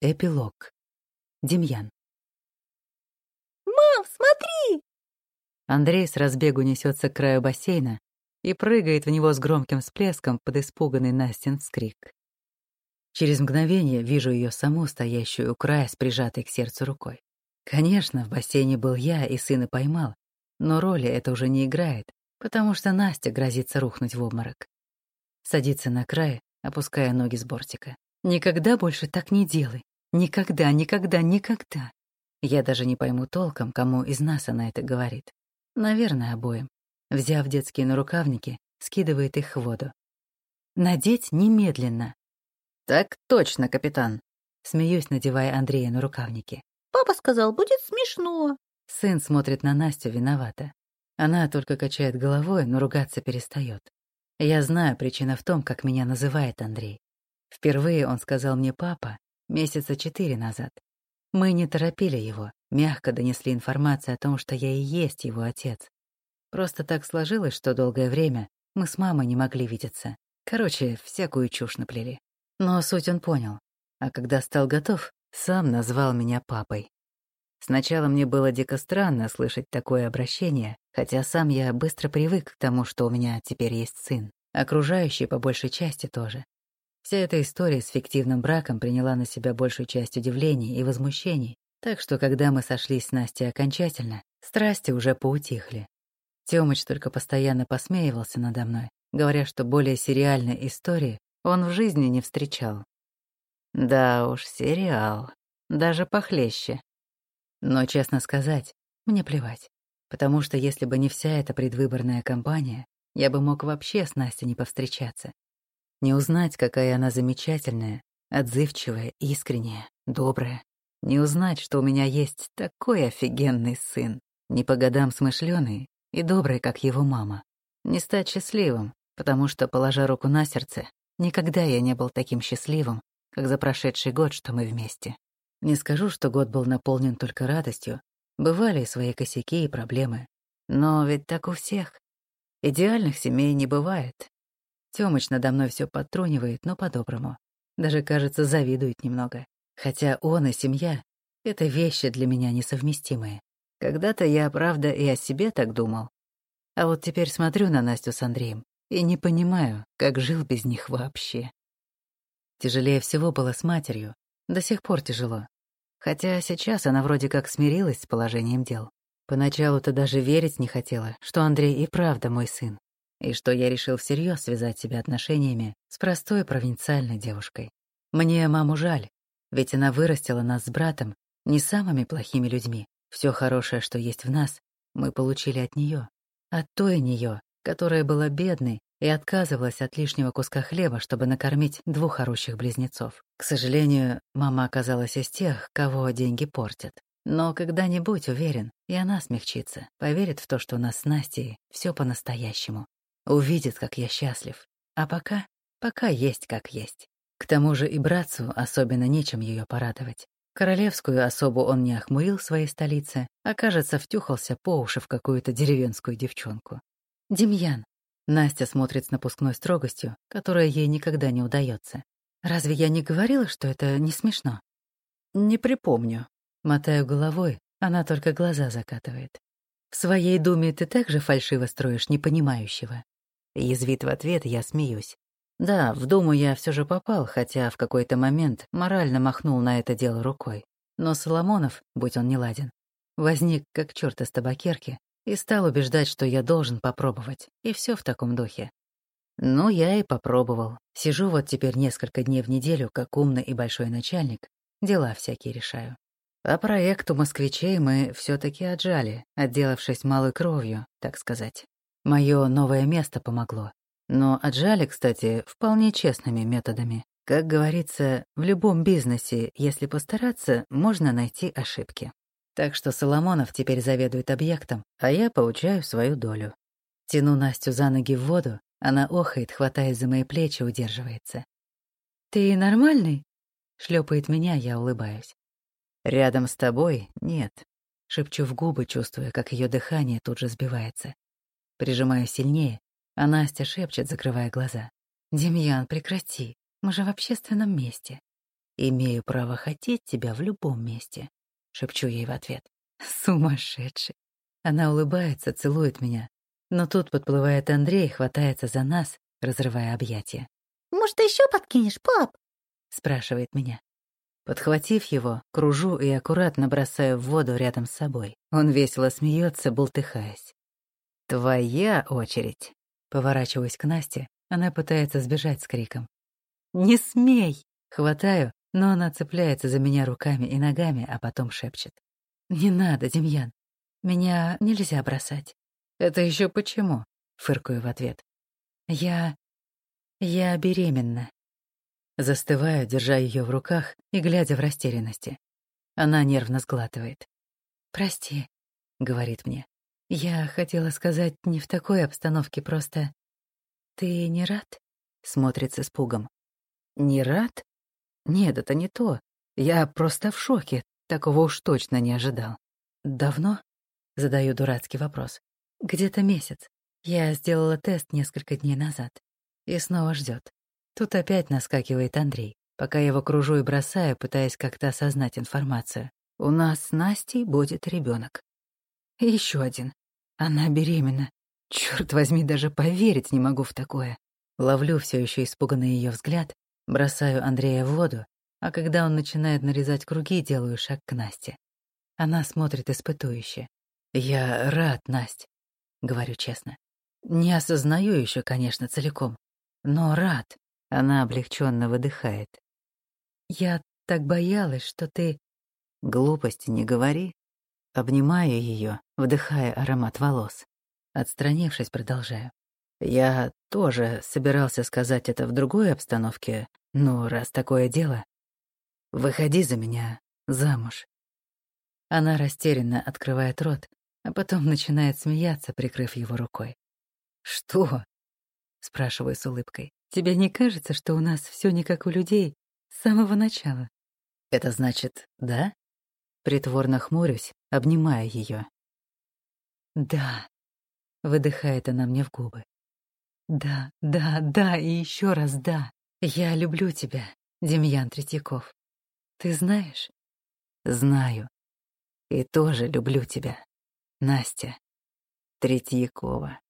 Эпилог. Демьян. «Мам, смотри!» Андрей с разбегу несется к краю бассейна и прыгает в него с громким всплеском под испуганный Настин вскрик. Через мгновение вижу ее саму, стоящую у края с прижатой к сердцу рукой. Конечно, в бассейне был я и сына поймал, но роли это уже не играет, потому что Настя грозится рухнуть в обморок. Садится на край, опуская ноги с бортика. «Никогда больше так не делай. Никогда, никогда, никогда. Я даже не пойму толком, кому из нас она это говорит. Наверное, обоим. Взяв детские нарукавники, скидывает их в воду. Надеть немедленно. Так точно, капитан. Смеюсь, надевая Андрея на рукавники. Папа сказал, будет смешно. Сын смотрит на Настю виновато. Она только качает головой, но ругаться перестает. Я знаю, причина в том, как меня называет Андрей. Впервые он сказал мне «папа», месяца четыре назад. Мы не торопили его, мягко донесли информацию о том, что я и есть его отец. Просто так сложилось, что долгое время мы с мамой не могли видеться. Короче, всякую чушь наплели. Но суть он понял. А когда стал готов, сам назвал меня папой. Сначала мне было дико странно слышать такое обращение, хотя сам я быстро привык к тому, что у меня теперь есть сын. Окружающие по большей части тоже. Вся эта история с фиктивным браком приняла на себя большую часть удивлений и возмущений, так что когда мы сошлись с Настей окончательно, страсти уже поутихли. Тёмыч только постоянно посмеивался надо мной, говоря, что более сериальной истории он в жизни не встречал. Да уж, сериал. Даже похлеще. Но, честно сказать, мне плевать. Потому что если бы не вся эта предвыборная кампания, я бы мог вообще с Настей не повстречаться. Не узнать, какая она замечательная, отзывчивая, искренняя, добрая. Не узнать, что у меня есть такой офигенный сын, не по годам смышленый и добрый, как его мама. Не стать счастливым, потому что, положа руку на сердце, никогда я не был таким счастливым, как за прошедший год, что мы вместе. Не скажу, что год был наполнен только радостью. Бывали и свои косяки и проблемы. Но ведь так у всех. Идеальных семей не бывает, Тёмыч надо мной все подтрунивает, но по-доброму. Даже, кажется, завидует немного. Хотя он и семья — это вещи для меня несовместимые. Когда-то я, правда, и о себе так думал. А вот теперь смотрю на Настю с Андреем и не понимаю, как жил без них вообще. Тяжелее всего было с матерью. До сих пор тяжело. Хотя сейчас она вроде как смирилась с положением дел. Поначалу-то даже верить не хотела, что Андрей и правда мой сын и что я решил всерьез связать себя отношениями с простой провинциальной девушкой. Мне маму жаль, ведь она вырастила нас с братом не самыми плохими людьми. Все хорошее, что есть в нас, мы получили от нее, от той нее, которая была бедной и отказывалась от лишнего куска хлеба, чтобы накормить двух орущих близнецов. К сожалению, мама оказалась из тех, кого деньги портят. Но когда-нибудь, уверен, и она смягчится, поверит в то, что у нас с Настей все по-настоящему. Увидит, как я счастлив. А пока, пока есть как есть. К тому же и братцу особенно нечем ее порадовать. Королевскую особу он не охмурил в своей столице, а, кажется, втюхался по уши в какую-то деревенскую девчонку. «Демьян». Настя смотрит с напускной строгостью, которая ей никогда не удается. «Разве я не говорила, что это не смешно?» «Не припомню». Мотаю головой, она только глаза закатывает. «В своей думе ты также фальшиво строишь непонимающего. Язвит в ответ, я смеюсь. Да, в Думу я все же попал, хотя в какой-то момент морально махнул на это дело рукой. Но Соломонов, будь он неладен, возник как черт из табакерки и стал убеждать, что я должен попробовать, и все в таком духе. Ну, я и попробовал. Сижу вот теперь несколько дней в неделю, как умный и большой начальник, дела всякие решаю. А проекту москвичей мы все таки отжали, отделавшись малой кровью, так сказать. Мое новое место помогло. Но отжали, кстати, вполне честными методами. Как говорится, в любом бизнесе, если постараться, можно найти ошибки. Так что Соломонов теперь заведует объектом, а я получаю свою долю. Тяну Настю за ноги в воду, она охает, хватаясь за мои плечи, удерживается. «Ты нормальный?» — шлепает меня, я улыбаюсь. «Рядом с тобой — нет», — шепчу в губы, чувствуя, как ее дыхание тут же сбивается. Прижимаю сильнее, а Настя шепчет, закрывая глаза. «Демьян, прекрати. Мы же в общественном месте». «Имею право хотеть тебя в любом месте», — шепчу ей в ответ. Сумасшедший. Она улыбается, целует меня. Но тут подплывает Андрей, хватается за нас, разрывая объятия. «Может, ты еще подкинешь, пап?» — спрашивает меня. Подхватив его, кружу и аккуратно бросаю в воду рядом с собой. Он весело смеется, бултыхаясь. «Твоя очередь!» Поворачиваюсь к Насте, она пытается сбежать с криком. «Не смей!» Хватаю, но она цепляется за меня руками и ногами, а потом шепчет. «Не надо, Демьян. Меня нельзя бросать». «Это еще почему?» — фыркаю в ответ. «Я... я беременна». Застываю, держа ее в руках и глядя в растерянности. Она нервно сглатывает. «Прости», — говорит мне. «Я хотела сказать не в такой обстановке, просто... Ты не рад?» — смотрит с испугом. «Не рад? Нет, это не то. Я просто в шоке. Такого уж точно не ожидал. Давно? Задаю дурацкий вопрос. Где-то месяц. Я сделала тест несколько дней назад. И снова ждет. Тут опять наскакивает Андрей, пока я его кружу и бросаю, пытаясь как-то осознать информацию. У нас с Настей будет ребенок. Еще один. Она беременна. Черт возьми, даже поверить не могу в такое. Ловлю все еще испуганный ее взгляд, бросаю Андрея в воду а когда он начинает нарезать круги, делаю шаг к Насте. Она смотрит испытующе. «Я рад, Насть», — говорю честно. «Не осознаю еще, конечно, целиком, но рад». Она облегченно выдыхает. «Я так боялась, что ты...» «Глупости не говори». Обнимаю ее, вдыхая аромат волос. Отстранившись, продолжаю. Я тоже собирался сказать это в другой обстановке, но раз такое дело, Выходи за меня замуж». Она растерянно открывает рот, а потом начинает смеяться, прикрыв его рукой. «Что?» — спрашиваю с улыбкой. «Тебе не кажется, что у нас все не как у людей с самого начала?» «Это значит, да?» Притворно хмурюсь, обнимая ее. «Да», — выдыхает она мне в губы. «Да, да, да и еще раз да. Я люблю тебя, Демьян Третьяков. Ты знаешь? Знаю. И тоже люблю тебя, Настя Третьякова.